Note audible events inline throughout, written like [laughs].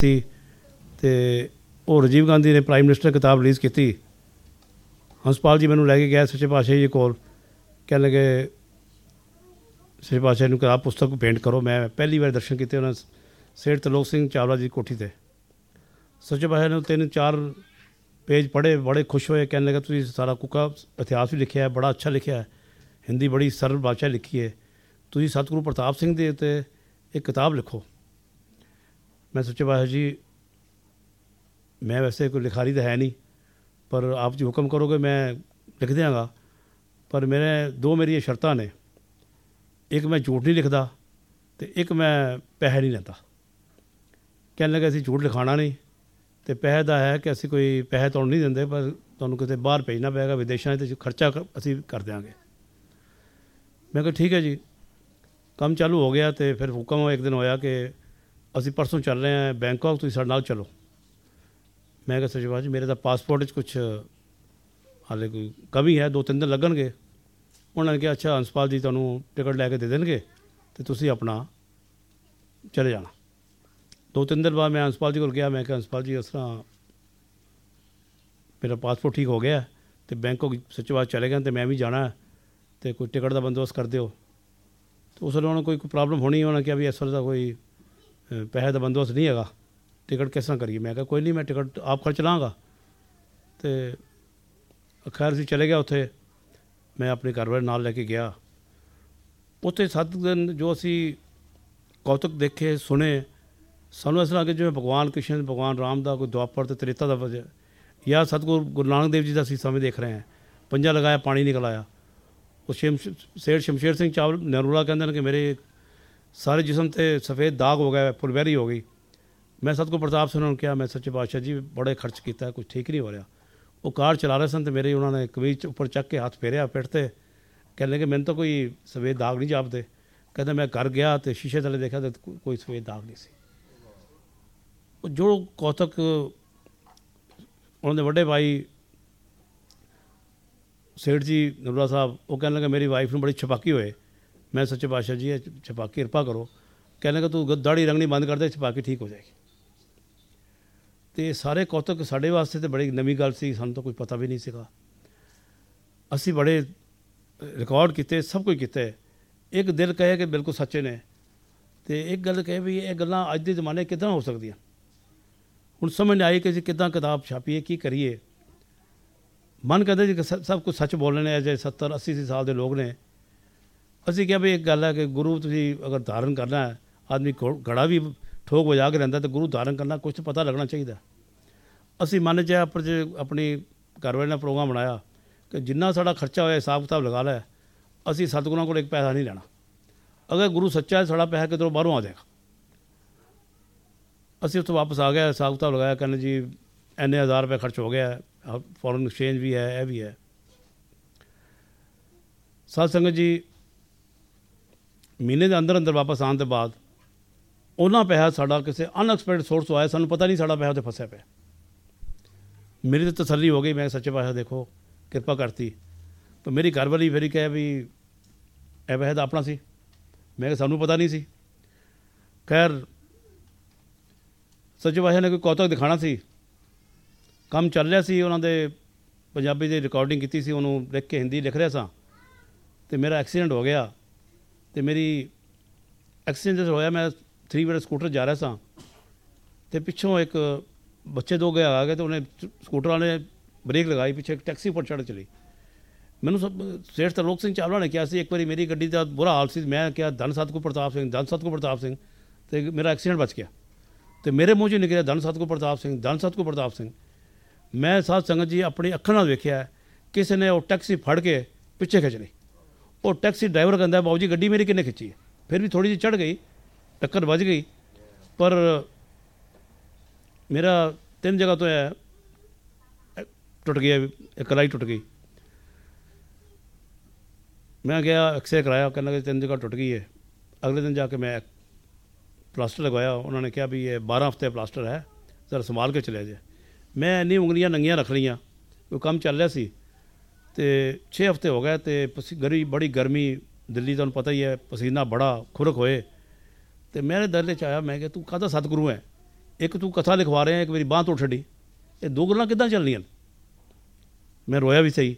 ਕੀਤੀ ਤੇ ਉਹ ਰਾਜੀਵ ਗਾਂਧੀ ਨੇ ਪ੍ਰਾਈਮ ਮਿਨਿਸਟਰ ਕਿਤਾਬ ਰਿਲੀਜ਼ ਕੀਤੀ। ਹੰਸਪਾਲ ਜੀ ਮੈਨੂੰ ਲੈ ਕੇ ਗਿਆ ਸੱਚੇ ਪਾਤਸ਼ਾਹ ਜੀ ਕੋਲ। ਕਹਿਣ ਲੱਗੇ, ਸੱਚੇ ਪਾਤਸ਼ਾਹ ਨੂੰ ਕਿਤਾਬ ਪੁਸਤਕ ਪੇਂਟ ਕਰੋ। ਮੈਂ ਪਹਿਲੀ ਵਾਰ ਦਰਸ਼ਨ ਕੀਤੇ ਉਹਨਾਂ ਸੇਠ ਤਲੋਕ ਸਿੰਘ ਚਾਵਲਾ ਜੀ ਦੀ ਕੋਠੀ ਤੇ। ਸੱਚੇ ਪਾਤਸ਼ਾਹ ਨੇ ਤਿੰਨ ਚਾਰ ਪੇਜ ਪੜ੍ਹੇ, ਬੜੇ ਖੁਸ਼ ਹੋਏ। ਕਹਿਣ ਲੱਗਾ, ਤੁਸੀਂ ਸਾਰਾ ਕੁੱਕਾ ਇਤਿਹਾਸ ਵੀ ਲਿਖਿਆ ਹੈ, ਬੜਾ ਅੱਛਾ ਲਿਖਿਆ ਹੈ। ਹਿੰਦੀ ਬੜੀ ਸਰਲ ਭਾਸ਼ਾ ਲਿਖੀ ਹੈ। ਤੁਸੀਂ ਸਤਿਗੁਰੂ ਪ੍ਰਤਾਪ ਸਿੰਘ ਦੇ ਉੱਤੇ ਇੱਕ ਕਿਤਾਬ ਲਿਖੋ। ਮੈਂ ਸੋਚਿਆ ਪਾਤਸ਼ਾਹ ਜੀ, ਮੈਂ ਵੈਸੇ ਕੋਈ ਲਿਖਾਰੀ ਤਾਂ ਹੈ ਨਹੀਂ, ਪਰ ਆਪ ਜੀ ਹੁਕਮ ਕਰੋਗੇ, ਮੈਂ ਲਿਖ ਦਿਆਂਗਾ। ਪਰ ਮੇਰੇ ਦੋ ਮੇਰੀਆਂ ਸ਼ਰਤਾਂ ਨੇ। ਇੱਕ ਮੈਂ ਝੂਠ ਨਹੀਂ ਲਿਖਦਾ ਤੇ ਇੱਕ ਮੈਂ ਪੈਸੇ ਨਹੀਂ ਲੈਂਦਾ। ਕਹਿਣ ਲੱਗੇ, ਅਸੀਂ ਝੂਠ ਲਿਖਾਣਾ ਨਹੀਂ ਤੇ ਪੈਸੇ ਦਾ ਹੈ ਕਿ ਅਸੀਂ ਕੋਈ ਪੈਸੇ ਤੁਹਾਨੂੰ ਨਹੀਂ ਦਿੰਦੇ, ਪਰ ਤੁਹਾਨੂੰ ਕਿਤੇ ਬਾਹਰ ਭੇਜਣਾ ਪਏਗਾ, ਵਿਦੇਸ਼ਾਂ 'ਚ ਖਰਚਾ ਅਸੀਂ ਕਰ ਦਿਆਂਗੇ। ਮੈਂ ਕਿਹਾ, ਠੀਕ ਹੈ ਜੀ, ਕੰਮ ਚਾਲੂ ਹੋ ਗਿਆ ਤੇ ਫਿਰ ਹੁਕਮ ਇੱਕ ਦਿਨ ਹੋਇਆ ਕਿ ਅਸੀਂ ਪਰਸੋਂ ਚੱਲ ਰਹੇ ਹਾਂ ਬੈਂਕਾਕ, ਤੁਸੀਂ ਸਾਡੇ ਨਾਲ ਚਲੋ। ਮੈਂ ਕਿਹਾ ਸਚਿਵਾਜ ਮੇਰੇ ਤਾਂ ਪਾਸਪੋਰਟ 'ਚ ਕੁਝ ਹਾਲੇ ਕੋਈ ਕਮੀ ਹੈ ਦੋ ਤਿੰਨ ਦਿਨ ਲੱਗਣਗੇ। ਉਹਨਾਂ ਨੇ ਕਿਹਾ, ਅੱਛਾ ਹੰਸਪਾਲ ਜੀ ਤੁਹਾਨੂੰ ਟਿਕਟ ਲੈ ਕੇ ਦੇ ਦੇਣਗੇ ਤੇ ਤੁਸੀਂ ਆਪਣਾ ਚਲੇ ਜਾਣਾ। ਦੋ ਤਿੰਨ ਦਿਨ ਬਾਅਦ ਮੈਂ ਹੰਸਪਾਲ ਜੀ ਕੋਲ ਗਿਆ, ਮੈਂ ਕਿਹਾ ਹੰਸਪਾਲ ਜੀ, ਇਸ ਤਰ੍ਹਾਂ ਮੇਰਾ ਪਾਸਪੋਰਟ ਠੀਕ ਹੋ ਗਿਆ ਤੇ ਬੈਂਕਾਕ ਸਚਿਵਾਜ ਚਲੇ ਗਏ ਤੇ ਮੈਂ ਵੀ ਜਾਣਾ ਹੈ ਤੇ ਕੋਈ ਟਿਕਟ ਦਾ ਬੰਦੋਬਸਤ ਕਰ ਦਿਓ। ਤੇ ਉਸ ਵੇਲੇ ਉਹਨਾਂ ਨੂੰ ਕੋਈ ਕੋਈ ਪ੍ਰੋਬਲਮ ਹੋਣੀ, ਉਹਨਾਂ ਨੇ ਕਿਹਾ ਵੀ ਇਸ ਵੇਲੇ ਦਾ ਕੋਈ ਪੈਸੇ ਦਾ ਬੰਦੋਬਸਤ ਨਹੀਂ ਹੈਗਾ। ਟਿਕਟ ਕਿਸ ਤਰ੍ਹਾਂ ਕਰੀਏ? ਮੈਂ ਕਿਹਾ ਕੋਈ ਨਹੀਂ, ਮੈਂ ਟਿਕਟ ਆਪ ਖਰਚ ਲਾਂਗਾ। ਤੇ ਖੈਰ ਅਸੀਂ ਚਲੇ ਗਿਆ ਉੱਥੇ। ਮੈਂ ਆਪਣੇ ਘਰ ਵਾਲੇ ਨਾਲ ਲੈ ਕੇ ਗਿਆ। ਉੱਥੇ ਸੱਤ ਦਿਨ ਜੋ ਅਸੀਂ ਕੌਤਕ ਦੇਖੇ, ਸੁਣੇ, ਸਾਨੂੰ ਇਸ ਤਰ੍ਹਾਂ ਜਿਵੇਂ ਭਗਵਾਨ ਕ੍ਰਿਸ਼ਨ, ਭਗਵਾਨ ਰਾਮ ਦਾ ਕੋਈ ਦੁਆਪਰ ਤੇ ਤ੍ਰੇਤਾ ਦਾ ਵਜੇ ਜਾਂ ਸਤਿਗੁਰੂ ਗੁਰੂ ਨਾਨਕ ਦੇਵ ਜੀ ਦਾ ਅਸੀਂ ਸਮੇਂ ਦੇਖ ਰਹੇ ਹਾਂ। ਪੰਜਾ ਲਗਾਇਆ, ਪਾਣੀ ਨਿਕਲ ਆਇਆ। ਉਹ ਸ਼ਮ, ਸੇਠ ਸ਼ਮਸ਼ੇਰ ਸਿੰਘ ਚਾਵਲ, ਨਰੂਲਾ ਕਹਿੰਦੇ ਨੇ ਕਿ ਮੇਰੇ ਸਾਰੇ ਜਿਸਮ ਤੇ ਸਫੇਦ ਦਾਗ ਹੋ ਗਿਆ ਫੁਲਵੈਰੀ ਹੋ ਗਈ। ਮੈਂ ਸਤਿਗੁਰੂ ਪ੍ਰਤਾਪ ਸਿੰਘ ਨੂੰ ਕਿਹਾ, ਮੈਂ ਸੱਚੇ ਪਾਤਸ਼ਾਹ ਜੀ, ਬੜੇ ਖਰਚ ਕੀਤਾ ਕੁਝ ਠੀਕ ਨਹੀਂ ਹੋ ਰਿਹਾ। ਉਹ ਕਾਰ ਚਲਾ ਰਹੇ ਸਨ ਤੇ ਮੇਰੇ ਉਹਨਾਂ ਨੇ ਕਮੀਜ਼ ਉੱਪਰ ਚੱਕ ਕੇ ਹੱਥ ਫੇਰਿਆ ਪਿੱਠ ਤੇ। ਕਹਿੰਦੇ ਕਿ ਮੈਨੂੰ ਤਾਂ ਕੋਈ ਸਫੇਦ ਦਾਗ ਨਹੀਂ ਜਾਪਦੇ। ਕਹਿੰਦਾ ਮੈਂ ਘਰ ਗਿਆ ਤੇ ਸ਼ੀਸ਼ੇ ਥੱਲੇ ਦੇਖਿਆ ਤਾਂ ਕੋਈ ਸਫੇਦ ਦਾਗ ਨਹੀਂ ਸੀ। ਉਹ ਜੋ ਕੌਤਕ, ਉਹਨਾਂ ਦੇ ਵੱਡੇ ਭਾਈ ਸੇਠ ਜੀ ਨਰੂਲਾ ਸਾਹਿਬ, ਉਹ ਕਹਿਣ ਲੱਗਾ, ਮੇਰੀ ਵਾਈਫ ਨੂੰ ਬੜੀ ਛਪਾਕੀ ਹੋਏ। ਮੈਂ ਸੱਚੇ ਪਾਤਸ਼ਾਹ ਜੀ, ਇਹ ਛਪਾਕੀ ਕਿਰਪਾ ਕਰੋ। ਕਹਿਣ ਕਿ ਤੂੰ ਦਾੜੀ ਰੰਗਣੀ ਬੰਦ ਕਰ ਦੇ, ਛਪਾਕੀ ਠੀਕ ਹੋ ਜਾਏਗੀ। ਤੇ ਸਾਰੇ ਕੌਤਕ ਸਾਡੇ ਵਾਸਤੇ ਤੇ ਬੜੀ ਨਵੀਂ ਗੱਲ ਸੀ, ਸਾਨੂੰ ਤਾਂ ਕੋਈ ਪਤਾ ਵੀ ਨਹੀਂ ਸੀਗਾ। ਅਸੀਂ ਬੜੇ ਰਿਕਾਰਡ ਕੀਤੇ, ਸਭ ਕੁਝ ਕੀਤਾ। ਇੱਕ ਦਿਲ ਕਹੇ ਕਿ ਬਿਲਕੁਲ ਸੱਚੇ ਨੇ। ਤੇ ਇੱਕ ਗੱਲ ਕਹੇ ਵੀ ਇਹ ਗੱਲਾਂ ਅੱਜ ਦੇ ਜ਼ਮਾਨੇ ਕਿਦਾਂ ਹੋ ਸਕਦੀਆਂ? ਹੁਣ ਸਮਝ ਨਹੀਂ ਆਈ ਕਿ ਅਸੀਂ ਕਿਦਾਂ ਕਿਤਾਬ ਛਾਪੀਏ, ਕੀ ਕਰੀਏ। ਮਨ ਕਰਦਾ ਜੀ ਸ- ਸਭ ਕੁਝ ਸੱਚ ਬੋਲਣੇ ਨੇ, ਅਜੇ 70 80 ਸਾਲ ਦੇ ਲੋਕ ਨੇ। ਅਸੀਂ ਕਿਹਾ ਵੀ ਇੱਕ ਗੱਲ ਹੈ ਕਿ ਗੁਰੂ ਤੁਸੀਂ ਅਗਰ ਧਾਰਨ ਕਰਨਾ ਹੈ, ਆਦਮੀ ਘੋ- ਘੜਾ ਵੀ ਠੋਕ ਵਜਾ ਕੇ ਰਹਿੰਦਾ ਤਾਂ ਗੁਰੂ ਧਾਰਨ ਕਰਨਾ ਕੁਝ ਤਾਂ ਪਤਾ ਲੱਗਣਾ ਚਾਹੀਦਾ ਅਸੀਂ ਮਨ ਚ ਆਪਰ ਚ ਆਪਣੀ ਘਰ ਵਾਲੇ ਨਾਲ ਪ੍ਰੋਗਰਾਮ ਬਣਾਇਆ ਕਿ ਜਿੰਨਾ ਸਾਡਾ ਖਰਚਾ ਹੋਇਆ ਹਿਸਾਬ ਕਿਤਾਬ ਲਗਾ ਲੈ, ਅਸੀਂ ਸਤਿਗੁਰਾਂ ਕੋਲ ਇੱਕ ਪੈਸਾ ਨਹੀਂ ਲੈਣਾ। ਅਗਰ ਗੁਰੂ ਸੱਚਾ ਹੈ, ਸਾਡਾ ਪੈਸਾ ਕਿਧਰੋਂ ਬਾਹਰੋਂ ਆ ਜਾਏਗਾ। ਅਸੀਂ ਉੱਥੋਂ ਵਾਪਸ ਆ ਗਏ, ਹਿਸਾਬ ਕਿਤਾਬ ਲਗਾਇਆ, ਕਹਿੰਦੇ ਜੀ ਇੰਨੇ ਹਜ਼ਾਰ ਰੁਪਏ ਖਰਚ ਹੋ ਗਿਆ ਫੋਰਨ ਐਕਸਚੇਂਜ ਵੀ ਹੈ, ਇਹ ਵੀ ਹੈ। ਸਾਧ ਸੰਗਤ ਜੀ ਮਹੀਨੇ ਦੇ ਅੰਦਰ ਅੰਦਰ ਵਾਪਸ ਆਉਣ ਤੋਂ ਬਾਅਦ ਉਹਨਾਂ ਪੈਸਾ ਸਾਡਾ ਕਿਸੇ ਅਨਐਕਸਪੈਕਟਡ ਸੋਰਸ ਤੋਂ ਆਇਆ, ਸਾਨੂੰ ਪਤਾ ਨਹੀਂ ਸਾਡਾ ਪੈਸਾ ਉੱਥੇ ਫਸਿਆ ਪਿਆ। ਮੇਰੀ ਤਾਂ ਤਸੱਲੀ ਹੋ ਗਈ, ਮੈਂ ਕਿਹਾ ਸੱਚੇ ਪਾਤਸ਼ਾਹ ਦੇਖੋ, ਕਿਰਪਾ ਕਰਤੀ। ਤਾਂ ਮੇਰੀ ਘਰਵਾਲੀ ਫਿਰ ਕਹੇ ਵੀ, ਇਹ ਪੈਸਾ ਤਾਂ ਆਪਣਾ ਸੀ। ਮੈਂ ਕਿਹਾ, ਸਾਨੂੰ ਪਤਾ ਨਹੀਂ ਸੀ। ਖੈਰ, ਸੱਚੇ ਪਾਤਸ਼ਾਹ ਨੇ ਕੋਈ ਕੌਤਕ ਦਿਖਾਣਾ ਸੀ। ਕੰਮ ਚੱਲ ਰਿਹਾ ਸੀ, ਉਹਨਾਂ ਦੇ ਪੰਜਾਬੀ ਦੀ ਰਿਕਾਰਡਿੰਗ ਕੀਤੀ ਸੀ, ਉਹਨੂੰ ਲਿਖ ਕੇ ਹਿੰਦੀ ਲਿਖ ਰਿਹਾ ਸਾਂ। ਤੇ ਮੇਰਾ ਐਕਸੀਡੈਂਟ ਹੋ ਗਿਆ। ਤੇ ਮੇਰੀ ਐਕਸੀਡੈਂਟ ਜਦੋਂ ਹੋਇਆ, ਮੈਂ 3 ਵੀਲਰ ਸਕੂਟਰ ਜਾ ਰਿਹਾ ਸਾਂ ਤੇ ਪਿੱਛੋਂ ਇੱਕ ਬੱਚੇ ਦੋ ਗਏ ਆ ਗਏ ਤੇ ਉਹਨੇ ਸ- ਸਕੂਟਰ ਵਾਲੇ ਨੇ ਬ੍ਰੇਕ ਲਗਾਈ, ਪਿੱਛੇ ਇੱਕ ਟੈਕਸੀ ਪਰ ਚੜ੍ਹ ਚਲੀ। ਮੈਨੂੰ ਸਭ, ਸੇਠ ਤਰਲੋਕ ਸਿੰਘ ਚਾਵਲਾ ਨੇ ਕਿਹਾ ਸੀ, ਇੱਕ ਵਾਰੀ ਮੇਰੀ ਗੱਡੀ ਦਾ ਬੁਰਾ ਹਾਲ ਸੀ, ਮੈਂ ਕਿਹਾ, ਧੰਨ ਸਤਿਗੁਰ ਪ੍ਰਤਾਪ ਸਿੰਘ, ਧੰਨ ਸਤਿਗੁਰ ਪ੍ਰਤਾਪ ਸਿੰਘ। ਤੇ ਮੇਰਾ ਐਕਸੀਡੈਂਟ ਬਚ ਗਿਆ। ਤੇ ਮੇਰੇ ਮੂੰਹ 'ਚ ਨਿਕਲਿਆ, ਧੰਨ ਸਤਿਗੁਰ ਪ੍ਰਤਾਪ ਸਿੰਘ, ਧੰਨ ਸਤਿਗੁਰ ਪ੍ਰਤਾਪ ਸਿੰਘ। ਮੈਂ ਸਾਧ ਸੰਗਤ ਜੀ ਆਪਣੀ ਅੱਖਾਂ ਨਾਲ ਵੇਖਿਆ, ਕਿਸੇ ਨੇ ਉਹ ਟੈਕਸੀ ਫੜ ਕੇ ਪਿੱਛੇ ਖਿੱਚ ਲਈ। ਉਹ ਟੈਕਸੀ ਡਰਾਈਵਰ ਕਹਿੰਦਾ ਬਾਬੂ ਜੀ, ਗੱਡੀ ਮੇਰੀ ਕਿੰਨੇ ਖਿੱਚੀ? ਹੈ ਫਿਰ ਵੀ ਥੋੜੀ ਜਿਹੀ ਚੜ ਗਈ, ਟੱਕਰ ਵੱਜ ਗਈ। ਪਰ ਮੇਰਾ ਤਿੰਨ ਜਗ੍ਹਾ ਤੋਂ ਹੈ ਟੁੱਟ ਗਿਆ, ਇੱਕ ਕਲਾਈ ਟੁੱਟ ਗਈ। ਮੈਂ ਗਿਆ, ਐਕਸਰੇ ਕਰਾਇਆ ਕਹਿੰਦਾ ਕਿ ਤਿੰਨ ਜਗ੍ਹਾ ਟੁੱਟ ਗਈ ਹੈ ਅਗਲੇ ਦਿਨ ਜਾ ਕੇ ਮੈਂ ਪਲਾਸਟਰ ਲਗਵਾਇਆ, ਉਹਨਾਂ ਨੇ ਕਿਹਾ ਵੀ ਇਹ 12 ਹਫ਼ਤੇ ਪਲਾਸਟਰ ਹੈ, ਜ਼ਰਾ ਸੰਭਾਲ ਕੇ ਚਲਿਆ ਜੇ ਮੈਂ ਇੰਨੀ ਉਂਗਲੀਆਂ ਨੰਗੀਆਂ ਰੱਖ ਲਈਆਂ, ਕੋਈ ਕੰਮ ਚੱਲ ਰਿਹਾ ਸੀ। ਤੇ 6 ਹਫ਼ਤੇ ਹੋ ਗਏ ਤੇ ਪਸੀ, ਗਰੀ, ਬੜੀ ਗਰਮੀ, ਦਿੱਲੀ ਤੁਹਾਨੂੰ ਪਤਾ ਹੀ ਹੈ, ਪਸੀਨਾ ਬੜਾ, ਖੁਰਕ ਹੋਏ। ਤੇ ਮੇਰੇ ਦਿਲ 'ਚ ਆਇਆ, ਮੈਂ ਕਿ ਤੂੰ ਕਾਹਦਾ ਸਤਿਗੁਰੂ ਹੈ? ਇੱਕ ਤੂੰ ਕਥਾ ਲਿਖਵਾ ਰਿਹਾ, ਇੱਕ ਮੇਰੀ ਬਾਂਹ ਤੋੜ ਛੱਡੀ। ਇਹ ਦੋ ਗੱਲਾਂ ਕਿੱਦਾਂ ਚੱਲਣੀਆਂ? ਮੈਂ ਰੋਇਆ ਵੀ ਸਹੀ।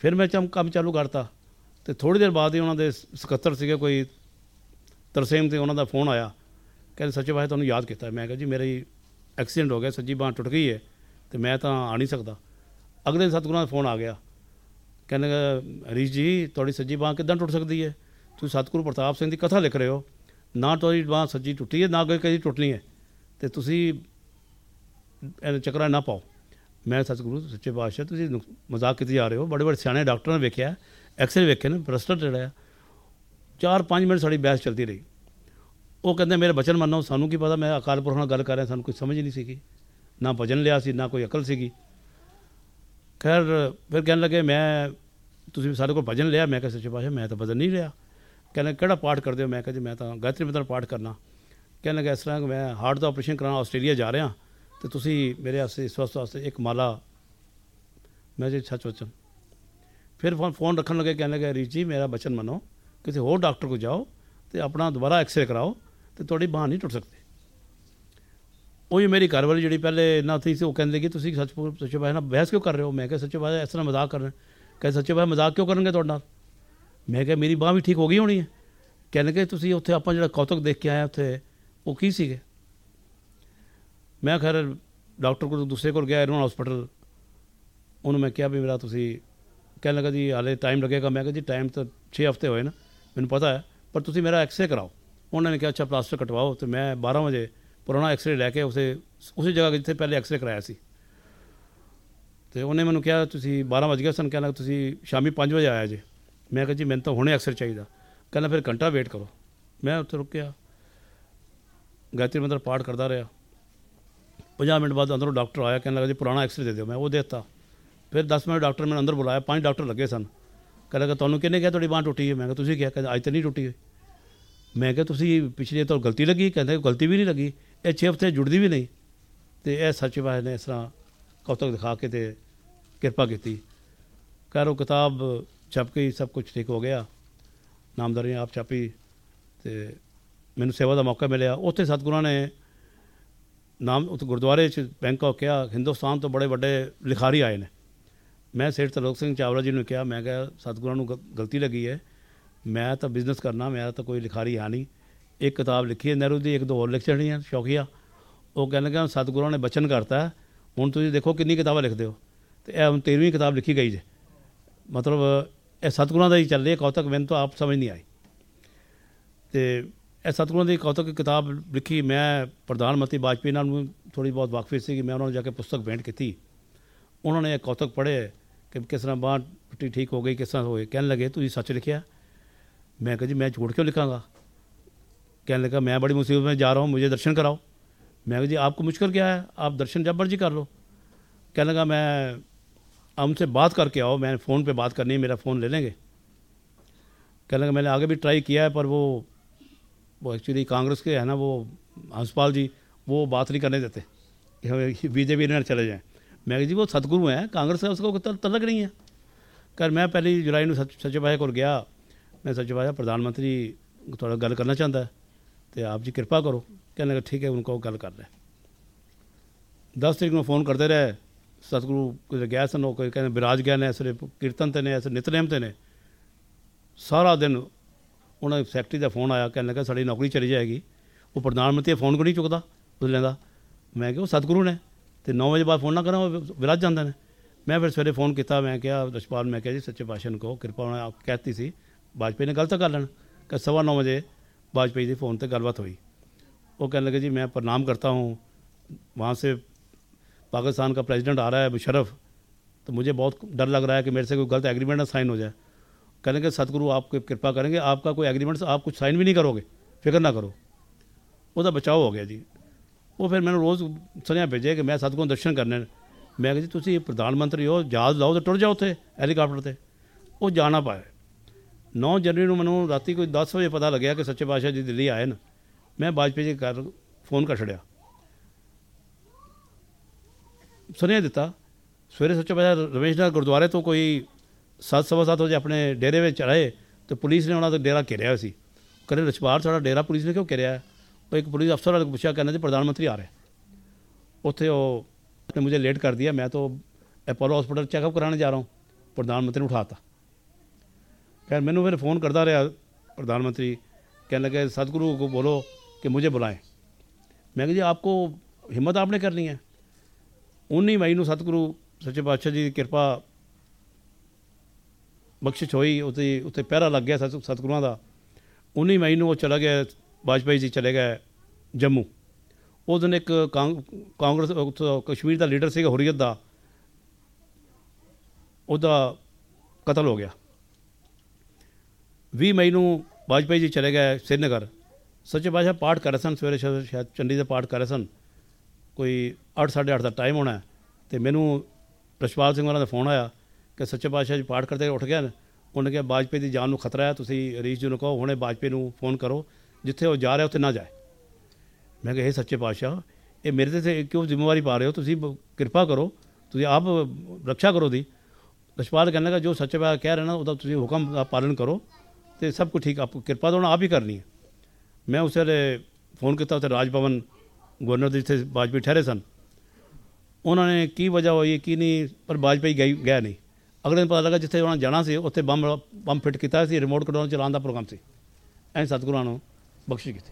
ਫਿਰ ਮੈਂ ਚਮ, ਕੰਮ ਚਾਲੂ ਕਰਤਾ। ਤੇ ਥੋੜੀ ਦੇਰ ਬਾਅਦ ਹੀ ਉਹਨਾਂ ਦੇ ਸਕੱਤਰ ਸੀਗੇ, ਕੋਈ ਤਰਸੇਮ ਤੇ ਉਹਨਾਂ ਦਾ ਫੋਨ ਆਇਆ। ਕਹਿੰਦੇ, ਸੱਚੇ ਬਾਈ ਤੁਹਾਨੂੰ ਯਾਦ ਕੀਤਾ ਮੈਂ ਕਿਹਾ, ਜੀ, ਮੇਰੀ ਐਕਸੀਡੈਂਟ ਹੋ ਗਿਆ, ਸੱਜੀ ਬਾਂਹ ਟੁੱਟ ਗਈ ਹੈ ਤੇ ਮੈਂ ਤਾਂ ਆ ਨਹੀਂ ਸਕਦਾ। ਅਗਲੇ ਦਿਨ ਸਤਿਗੁਰਾਂ ਦਾ ਫੋਨ ਆ ਗਿਆ। ਕਹਿੰਦੇ ਹਰੀਸ਼ ਜੀ, ਤੁਹਾਡੀ ਸੱਜੀ ਬਾਂਹ ਕਿੱਦਾਂ ਟੁੱਟ ਸਕਦੀ ਹੈ? ਤੁਸੀਂ ਸਤਿਗੁਰੂ ਪ੍ਰਤਾਪ ਸਿੰਘ ਦੀ ਕਥਾ ਲਿਖ ਰਹੇ ਹੋ। ਨਾ ਤੁਹਾਡੀ ਬਾਂਹ ਸੱਜੀ ਟੁੱਟੀ ਹੈ, ਨਾ ਕੋਈ ਕਦੀ ਟੁੱਟਣੀ ਹੈ। ਤੇ ਤੁਸੀਂ ਇਹ ਚੱਕਰਾਂ ਨਾ ਪਾਓ। ਮੈਂ ਸਤਿਗੁਰੂ, ਸੱਚੇ ਪਾਤਸ਼ਾਹ, ਤੁਸੀਂ ਮਜ਼ਾਕ ਕੀਤੀ ਜਾ ਰਹੇ ਹੋ। ਬੜੇ ਬੜੇ ਸਿਆਣੇ ਡਾਕਟਰਾਂ ਨੇ ਵੇਖਿਆ ਐਕਸਰੇ ਵੇਖੇ ਨੇ ਪ੍ਰਸਟਰ ਜਿਹੜਾ ਚਾਰ ਪੰਜ ਮਿੰਟ ਸਾਡੀ ਬਹਿਸ ਚੱਲਦੀ ਰਹੀ। ਉਹ ਕਹਿੰਦੇ, ਮੇਰੇ ਬਚਨ ਮੰਨੋ, ਸਾਨੂੰ ਕੀ ਪਤਾ? ਮੈਂ ਅਕਾਲ ਪੁਰਖ ਨਾਲ ਗੱਲ ਕਰ ਰਿਹਾ, ਸਾਨੂੰ ਕੋਈ ਸਮਝ ਨਹੀਂ ਸੀਗੀ। ਨਾ ਭਜਨ ਲਿਆ ਸੀ, ਨਾ ਕੋਈ ਅਕਲ ਸੀਗੀ। ਖੈਰ, ਫਿਰ ਕਹਿਣ ਲੱਗੇ, ਮੈਂ ਤੁਸੀਂ ਸਾਡੇ ਕੋਲ ਭਜਨ ਲਿਆ? ਮੈਂ ਕਿਹਾ, ਸੱਚੇ ਪਾਤਸ਼ਾਹ, ਮੈਂ ਤਾਂ ਭਜਨ ਨਹੀਂ ਲਿਆ। ਕਹਿੰਦਾ, ਕਿਹੜਾ ਪਾਠ ਕਰਦੇ ਹੋ? ਮੈਂ ਕਿਹਾ ਜੀ, ਮੈਂ ਤਾਂ ਗਾਇਤਰੀ ਮੰਤਰ ਪਾਠ ਕਰਨਾ। ਕਹਿਣ ਲੱਗਾ, ਇਸ ਤਰ੍ਹਾਂ ਕਿ ਮੈਂ ਹਾਰਟ ਦਾ ਆਪਰੇਸ਼ਨ ਕਰਾਉਣ ਆਸਟ੍ਰੇਲੀਆ ਜਾ ਰਿਹਾ। ਤੇ ਤੁਸੀਂ ਮੇਰੇ ਵਾਸਤੇ ਸਵਸਥ ਵਾਸਤੇ ਇੱਕ ਮਾਲਾ ਮੈਂ ਜੀ, ਸੱਚ ਵਚਨ। ਫਿਰ ਫੋਨ ਰੱਖਣ ਲੱਗੇ ਕਹਿਣ ਲੱਗੇ ਰੀਚ ਜੀ, ਮੇਰਾ ਬਚਨ ਮੰਨੋ। ਕਿਸੇ ਹੋਰ ਡਾਕਟਰ ਕੋਲ ਜਾਓ ਤੇ ਆਪਣਾ ਦੁਬਾਰਾ ਐਕਸਰੇ ਕਰਾਓ ਤੇ ਤੁਹਾਡੀ ਬਾਂਹ ਨਹੀਂ ਟੁੱਟ ਸਕਦੀ। ਉਹੀ ਮੇਰੀ ਘਰ ਵਾਲੀ ਜਿਹੜੀ ਪਹਿਲੇ ਨਾ ਥੀ ਸੀ, ਉਹ ਕਹਿੰਦੇ ਕਿ ਤੁਸੀਂ ਸੱਚ ਸੱਚੇ ਬਾਈ ਨਾਲ ਬਹਿਸ ਕਿਉਂ ਕਰ ਰਹੇ ਹੋ? ਮੈਂ ਕਿਹਾ, ਸੱਚੇ ਬਾਈ ਇਸ ਤਰ੍ਹਾਂ ਮਜ਼ਾਕ ਕਰ ਰਹੇ ਕਹਿੰਦੇ ਸੱਚੇ ਬਾਈ ਮਜ਼ਾਕ ਕਿਉਂ ਕਰਨਗੇ ਤੁਹਾਡੇ? ਨਾਲ ਮੈਂ ਕਿਹਾ, ਮੇਰੀ ਬਾਂਹ ਵੀ ਠੀਕ ਹੋ ਗਈ ਹੋਣੀ ਹੈ। ਕਹਿੰਦੇ ਕਿ ਤੁਸੀਂ ਉੱਥੇ ਆਪਾਂ ਜਿਹੜਾ ਕੌਤਕ ਦੇਖ ਕੇ ਆਏ ਉੱਥੇ, ਉਹ ਕੀ ਸੀਗੇ? ਮੈਂ ਖੈਰ ਡਾਕਟਰ ਕੋਲ, ਦੂਸਰੇ ਕੋਲ ਗਿਆ ਐਰੋਨ ਹਸਪੀਟਲ। ਉਹਨੂੰ ਮੈਂ ਕਿਹਾ ਵੀ ਮੇਰਾ ਤੁਸੀਂ, ਕਹਿਣ ਲੱਗਾ ਜੀ, ਹਾਲੇ ਟਾਈਮ ਲੱਗੇਗਾ। ਮੈਂ ਕਿਹਾ ਜੀ ਟਾਈਮ ਤਾਂ 6 ਹਫ਼ਤੇ ਹੋਏ ਨਾ, ਮੈਨੂੰ ਪਤਾ ਹੈ, ਪਰ ਤੁਸੀਂ ਮੇਰਾ ਐਕਸਰੇ ਕਰਾਓ। ਉਹਨਾਂ ਨੇ ਕਿਹਾ, ਅੱਛਾ, ਪਲਾਸਟਰ ਕਟਵਾਓ। ਤੇ ਮੈਂ 12 ਵਜੇ ਪੁਰਾਣਾ ਐਕਸਰੇ ਲੈ ਕੇ ਉਸੇ ਉਸੇ ਜਗ੍ਹਾ ਜਿੱਥੇ ਪਹਿਲੇ ਐਕਸਰੇ ਕਰਾਇਆ ਸੀ। ਤੇ ਉਹਨੇ ਮੈਨੂੰ ਕਿਹਾ, ਤੁਸੀਂ 12 ਵਜ ਗਏ ਸਨ ਕਹਿੰਦਾ ਤੁਸੀਂ ਸ਼ਾਮੀ 5 ਵਜੇ ਆਇਆ ਜੇ। ਮੈਂ ਕਿਹਾ, ਜੀ, ਮੈਨੂੰ ਤਾਂ ਹੁਣੇ ਐਕਸਰੇ ਚਾਹੀਦਾ। ਕਹਿੰਦਾ, ਫਿਰ ਘੰਟਾ ਵੇਟ ਕਰੋ। ਮੈਂ ਉੱਥੇ ਰੁਕਿਆ। ਗਾਇਤਰੀ ਮੰਦਰ ਪਾਠ ਕਰਦਾ ਰਿਹਾ। 50 ਮਿੰਟ ਬਾਅਦ ਅੰਦਰੋਂ ਡਾਕਟਰ ਆਇਆ ਕਹਿਣ ਲੱਗਾ ਜੀ, ਪੁਰਾਣਾ ਐਕਸਰੇ ਦੇ ਦਿਓ। ਮੈਂ ਉਹ ਦੇ ਦਿੱਤਾ। ਫਿਰ 10 ਮਿੰਟ ਡਾਕਟਰ ਮੈਨੂੰ ਅੰਦਰ ਬੁਲਾਇਆ। ਪੰਜ ਡਾਕਟਰ ਲੱਗੇ ਸਨ। ਕਹਿੰਦਾ ਕਿ ਤੁਹਾਨੂੰ ਕਿਹਨੇ ਕਿਹਾ ਤੁਹਾਡੀ ਬਾਂਹ ਟੁੱਟੀ ਹੈ ਮੈਂ ਕਿਹਾ, ਤੁਸੀਂ ਕਿਹਾ ਕਹਿੰਦਾ, ਅੱਜ ਤਾਂ ਨਹੀਂ ਟੁੱਟੀ ਹੋਈ। ਮੈਂ ਕਿਹਾ, ਤੁਸੀਂ ਪਿਛਲੇ ਤੋਂ ਗਲਤੀ ਲੱਗੀ? ਕਹਿੰਦਾ, ਗਲਤੀ ਵੀ ਨਹੀਂ ਲੱਗੀ। ਇਹ ਛੇ ਹਫ਼ਤੇ ਜੁੜਦੀ ਵੀ ਨਹੀਂ। ਤੇ ਇਹ ਸੱਚ ਬਾਤ ਨੇ ਇਸ ਤਰ੍ਹਾਂ ਕੌਤਕ ਦਿਖਾ ਕੇ ਤੇ ਕਿਰਪਾ ਕੀਤੀ। ਕਰ ਉਹ ਕਿਤਾਬ ਛਪ ਗਈ ਸਭ ਕੁਝ ਠੀਕ ਹੋ ਗਿਆ। ਨਾਮਦਾਰੀ ਆਪ ਛਾਪੀ ਤੇ ਮੈਨੂੰ ਸੇਵਾ ਦਾ ਮੌਕਾ ਮਿਲਿਆ। ਉੱਥੇ ਸਤਿਗੁਰਾਂ ਨੇ ਨਾਮ ਉੱਥੇ ਗੁਰਦੁਆਰੇ ਚ ਬੈਂਕਾਕ ਕਿਹਾ, ਹਿੰਦੁਸਤਾਨ ਤੋਂ ਬੜੇ ਵੱਡੇ ਲਿਖਾਰੀ ਆਏ ਨੇ। ਮੈਂ ਸੇਠ ਤਰਲੋਕ ਸਿੰਘ ਚਾਵਲਾ ਜੀ ਨੂੰ ਕਿਹਾ, ਮੈਂ ਕਿਹਾ, ਸਤਿਗੁਰਾਂ ਨੂੰ ਗ- ਗਲਤੀ ਲੱਗੀ ਹੈ। ਮੈਂ ਤਾਂ ਬਿਜ਼ਨਸ ਕਰਨਾ ਮੇਰਾ ਤਾਂ ਕੋਈ ਲਿਖਾਰੀ ਹੈ ਨਹੀਂ। ਇੱਕ ਕਿਤਾਬ ਲਿਖੀ ਹੈ ਨਹਿਰੂ ਦੀ, ਇੱਕ ਦੋ ਹੋਰ ਲਿਖ ਛੜੀਆਂ ਸ਼ੌਕੀਆ। ਉਹ ਕਹਿਣ ਲੱਗਾ, ਸਤਿਗੁਰਾਂ ਨੇ ਬਚਨ ਕਰਤਾ ਹੁਣ ਤੁਸੀਂ ਦੇਖੋ ਕਿੰਨੀ ਕਿਤਾਬਾਂ ਲਿਖਦੇ ਹੋ। ਤੇ ਇਹ ਹੁਣ 13ਵੀਂ ਕਿਤਾਬ ਲਿਖੀ ਗਈ ਜੇ। ਮਤਲਬ ਇਹ ਸਤਗੁਰਾਂ ਦਾ ਹੀ ਚੱਲ ਰਿਹਾ, ਕੌਤਕ ਮੈਨੂੰ ਤਾਂ ਆਪ ਸਮਝ ਨਹੀਂ ਆਈ। ਤੇ ਇਹ ਸਤਗੁਰਾਂ ਦੀ ਕੌਤਕ ਕਿਤਾਬ ਲਿਖੀ ਮੈਂ ਪ੍ਰਧਾਨ ਮੰਤਰੀ ਵਾਜਪੇਈ ਨਾਲ ਨੂੰ ਥੋੜੀ ਬਹੁਤ ਵਾਕਫੀਅਤ ਸੀ ਕਿ ਮੈਂ ਉਹਨਾਂ ਨੂੰ ਜਾ ਕੇ ਪੁਸਤਕ ਭੇਂਟ ਕੀਤੀ। ਉਹਨਾਂ ਨੇ ਇਹ ਕੌਤਕ ਪੜ੍ਹੇ ਕਿ ਕਿਸ ਤਰ੍ਹਾਂ ਬਾਹਰ ਪੱਟੀ ਠੀਕ ਹੋ ਗਈ, ਕਿਸ ਤਰ੍ਹਾਂ ਹੋਏ ਕਹਿਣ ਲੱਗੇ, ਤੁਸੀਂ ਸੱਚ ਲਿਖਿਆ? ਮੈਂ ਕਿਹਾ, ਜੀ, ਮੈਂ ਝੂਠ ਕਿਉਂ ਲਿਖਾਂਗਾ? ਕਹਿਣ ਲੱਗਾ, ਮੈਂ ਬੜੀ ਮੁਸੀਬਤ ਵਿੱਚ ਜਾ ਰਹਾ ਹਾਂ ਮੈਨੂੰ ਦਰਸ਼ਨ ਕਰਾਓ। मैं जी, आपको मुश्किल क्या है? आप दर्शन जब मर्ज़ी कर लो। कहने लगा, मैं उनसे बात करके आओ मैंने फ़ोन पे बात करनी है, मेरा फ़ोन ले लेंगे। कहने लगा, मैंने आगे भी ट्राई किया है, पर वो वो एक्चुअली कांग्रेस के है ना, वो हंसपाल जी, वो बात नहीं करने देते। [laughs] बीजेपी ने चले जाएँ। मैं जी, वो सदगुरु हैं, कांग्रेस का उसको तलक नहीं है। कर मैं पहली जुलाई में सच भाई को गया, मैं सचिव भाई प्रधानमंत्री, थोड़ा गल करना चाहता है तो आप जी कृपा करो। ਕਿਰਪਾ ਕਰੋ ਕਹਿੰਦੇ ਠੀਕ ਹੈ ਉਹਨਾਂ ਕੋਲ ਗੱਲ ਕਰ ਲੈ 10 ਤਰੀਕ ਨੂੰ ਫੋਨ ਕਰਦੇ ਰਹੇ ਸਤਿਗੁਰੂ ਕਿਤੇ ਗਿਆ ਸਨ ਉਹ ਕੋਈ ਕਹਿੰਦੇ ਵਿਰਾਜ ਗਏ ਨੇ ਇਸ ਵੇਲੇ ਕੀਰਤਨ ਤੇ ਨੇ ਇਸ ਨਿਤਨੇਮ ਤੇ ਨੇ ਸਾਰਾ ਦਿਨ ਉਹਨਾਂ ਦੇ ਸੈਕਟਰੀ ਦਾ ਫੋਨ ਆਇਆ ਕਹਿਣ ਲੱਗਾ ਸਾਡੀ ਨੌਕਰੀ ਚਲੀ ਜਾਏਗੀ ਉਹ ਪ੍ਰਧਾਨ ਮੰਤਰੀ ਦਾ ਫੋਨ ਕਿਉਂ ਨਹੀਂ ਚੁੱਕਦਾ ਉਹ ਲੈਂਦਾ ਮੈਂ ਕਿਹਾ ਉਹ ਸਤਿਗੁਰੂ ਨੇ ਤੇ 9 ਵਜੇ ਬਾਅਦ ਫੋਨ ਨਾ ਕਰਾਂ ਉਹ ਵਿਰਾਜ ਜਾਂਦੇ ਨੇ ਮੈਂ ਫਿਰ ਸਵੇਰੇ ਫੋਨ ਕੀਤਾ ਮੈਂ ਕਿਹਾ ਰਛਪਾਲ ਮੈਂ ਕਿਹਾ ਜੀ ਸੱਚੇ ਪਾਤਸ਼ਾਹ ਨੂੰ ਕਹੋ ਕਿਰਪਾ ਉਹਨਾਂ ਆਪ ਕਹਿਤੀ ਸੀ ਵਾਜਪੇਈ ਨੇ ਗਲਤ ਕਰ ਲੈਣ ਕਿ ਸਵਾ नौ बजे वाजपेयी जी फ़ोन पे गलबात हुई वो कहने लगे जी मैं प्रणाम करता हूँ वहाँ से पाकिस्तान का प्रेसिडेंट आ रहा है मुशरफ तो मुझे बहुत डर लग रहा है कि मेरे से कोई गलत एग्रीमेंट ना साइन हो जाए कहने लगे सतगुरु आप कृपा करेंगे आपका कोई एग्रीमेंट आप कुछ साइन भी नहीं करोगे फिक्र ना करो ਉਹਦਾ ਬਚਾਓ ਹੋ ਗਿਆ ਜੀ ਉਹ ਫਿਰ ਮੈਨੂੰ ਰੋਜ਼ ਸੁਨੇਹਾ ਭੇਜੇ ਕਿ ਮੈਂ ਸਤਗੁਰੂ ਦੇ ਦਰਸ਼ਨ ਕਰਨੇ ਨੇ ਮੈਂ ਕਿਹਾ ਜੀ ਤੁਸੀਂ ਪ੍ਰਧਾਨ ਮੰਤਰੀ ਹੋ ਜਹਾਜ਼ ਲਾਓ ਤੇ ਟੁਰ ਜਾਓ ਉੱਥੇ ਹੈਲੀਕਾਪਟਰ ਤੇ ਉਹ ਜਾਣਾ ਪਾਇਆ 9 ਜਨਵਰੀ ਨੂੰ ਮੈਨੂੰ ਰਾਤੀ ਕੋਈ 10 ਵਜੇ ਪਤਾ ਲੱਗਿਆ ਕਿ ਸੱਚੇ ਪਾਤਸ਼ਾਹ ਜੀ ਦਿੱਲੀ ਆਏ ਨੇ ਮੈਂ ਬਾਜਪੇ ਜੀ ਕਰ ਫੋਨ ਕਰ ਛੜਿਆ ਸੁਨੇਹਾ ਦਿੱਤਾ, ਸਵੇਰੇ ਸੱਚੋ ਬਾਜ਼ਾਰ ਰਮੇਸ਼ ਨਾਲ ਗੁਰਦੁਆਰੇ ਤੋਂ ਕੋਈ 7:30 ਵਜੇ ਆਪਣੇ ਡੇਰੇ ਵਿੱਚ ਰਹੇ ਤੇ ਪੁਲਿਸ ਨੇ ਉਹਨਾਂ ਦਾ ਡੇਰਾ ਘੇਰਿਆ ਸੀ। ਕਰੇ ਰਛਵਾਰ ਸਾਡਾ ਡੇਰਾ, ਪੁਲਿਸ ਨੇ ਕਿਉਂ ਘੇਰਿਆ ਉਹ ਇੱਕ ਪੁਲਿਸ ਅਫਸਰ ਨਾਲ ਪੁੱਛਿਆ, ਕਹਿੰਦਾ ਜੀ, ਪ੍ਰਧਾਨ ਮੰਤਰੀ ਆ ਰਹੇ ਉੱਥੇ ਉਹ ਨੇ ਮੈਨੂੰ ਲੇਟ ਕਰ ਦਿਆ, ਮੈਂ ਤਾਂ ਐਪੋਲੋ ਹਸਪੀਟਲ ਚੈੱਕਅਪ ਕਰਾਉਣ ਜਾ ਰਹਾ ਹਾਂ। ਪ੍ਰਧਾਨ ਮੰਤਰੀ ਨੂੰ ਉਠਾਤਾ। ਫਿਰ ਮੈਨੂੰ ਫਿਰ ਫੋਨ ਕਰਦਾ ਰਿਹਾ ਪ੍ਰਧਾਨ ਮੰਤਰੀ। ਕਹਿੰਦਾ ਕਿ ਸਤਿਗੁਰੂ ਕੋ ਬੋਲੋ कि मुझे बुलाएं मैं कहा जी आपको हिम्मत आपने करनी है उन्नी मई ਨੂੰ ਸਤਿਗੁਰੂ ਸੱਚੇ ਪਾਤਸ਼ਾਹ ਜੀ ਦੀ ਕਿਰਪਾ ਬਖਸ਼ਿਸ਼ ਹੋਈ ਉੱਤੇ ਉੱਤੇ ਪਹਿਰਾ ਲੱਗ ਗਿਆ ਸਤ- ਸਤਿਗੁਰਾਂ ਦਾ 19 ਮਈ ਨੂੰ ਉਹ ਚਲਾ ਗਿਆ ਵਾਜਪਾਈ ਜੀ ਚਲੇ ਗਏ ਜੰਮੂ ਉਸ ਦਿਨ ਇੱਕ ਕਾਂ- ਕਾਂਗਰਸ ਉੱਥੋਂ ਕਸ਼ਮੀਰ ਦਾ ਲੀਡਰ ਸੀਗਾ ਹੁਰੀਅਤ ਦਾ ਉਹਦਾ ਕਤਲ ਹੋ ਗਿਆ 20 ਮਈ ਨੂੰ ਵਾਜਪਾਈ ਜੀ ਚਲੇ ਗਏ ਸ੍ਰੀਨਗਰ ਸੱਚੇ ਪਾਤਸ਼ਾਹ ਪਾਠ ਕਰ ਰਹੇ ਸਨ, ਸਵੇਰੇ ਸ਼ਾਇਦ ਚੰਡੀ ਦੇ ਪਾਠ ਕਰ ਰਹੇ ਸਨ। ਕੋਈ 8:30 ਦਾ ਟਾਈਮ ਹੋਣਾ ਹੈ। ਤੇ ਮੈਨੂੰ ਰਸ਼ਪਾਲ ਸਿੰਘ ਉਹਨਾਂ ਦਾ ਫੋਨ ਆਇਆ ਕਿ ਸੱਚੇ ਪਾਤਸ਼ਾਹ ਜੀ ਪਾਠ ਕਰਦੇ ਉੱਠ ਗਏ ਨੇ ਉਹਨੇ ਕਿਹਾ ਵਾਜਪਾਈ ਦੀ ਜਾਨ ਨੂੰ ਖਤਰਾ ਹੈ, ਤੁਸੀਂ ਰੀਸ਼ ਜੀ ਨੂੰ ਕਹੋ, ਹੁਣੇ ਵਾਜਪਾਈ ਨੂੰ ਫੋਨ ਕਰੋ। ਜਿੱਥੇ ਉਹ ਜਾ ਰਿਹਾ, ਉੱਥੇ ਨਾ ਜਾਏ। ਮੈਂ ਕਿਹਾ ਇਹ ਸੱਚੇ ਪਾਤਸ਼ਾਹ, ਇਹ ਮੇਰੇ ਤੇ ਕਿਉਂ ਜ਼ਿੰਮੇਵਾਰੀ ਪਾ ਰਹੇ ਹੋ? ਤੁਸੀਂ ਬ- ਕਿਰਪਾ ਕਰੋ, ਤੁਸੀਂ ਆਪ ਰੱਖਿਆ ਕਰੋ ਦੀ ਰਸ਼ਪਾਲ ਕਹਿੰਦਾ ਕਿ ਜੋ ਸੱਚੇ ਪਾਤਸ਼ਾਹ ਕਹਿ ਰਹੇ ਨਾ, ਉਹਦਾ ਤੁਸੀਂ ਹੁਕਮ ਦਾ ਪਾਲਣ ਕਰੋ ਤੇ ਸਭ ਕੁਝ ਠੀਕ ਆਪ ਕਿਰਪਾ ਤਾਂ ਉਹਨਾਂ ਆਪ ਹੀ ਕਰਨੀ ਹੈ। ਮੈਂ ਉਸ ਵੇਲੇ ਫੋਨ ਕੀਤਾ ਉੱਥੇ ਰਾਜ ਭਵਨ ਗਵਰਨਰ ਦੇ ਜਿੱਥੇ ਵਾਜਪਾਈ ਠਹਿਰੇ ਸਨ ਉਹਨਾਂ ਨੇ ਕੀ ਵਜ੍ਹਾ ਹੋਈ ਕੀ ਨਹੀਂ ਪਰ ਵਾਜਪਾਈ ਗਈ ਗਿਆ ਨਹੀਂ ਅਗਲੇ ਦਿਨ ਪਤਾ ਲੱਗਾ ਜਿੱਥੇ ਉਹਨਾਂ ਜਾਣਾ ਸੀ ਉੱਥੇ ਬੰਬ ਬੰਬ ਫਿੱਟ ਕੀਤਾ ਸੀ ਰਿਮੋਟ ਕੰਟਰੋਲ ਚਲਾਉਣ ਦਾ ਪ੍ਰੋਗਰਾਮ ਸੀ ਐਂ ਸਤਿਗੁਰਾਂ ਨੂੰ ਬਖਸ਼ਿਸ਼ ਕੀਤੀ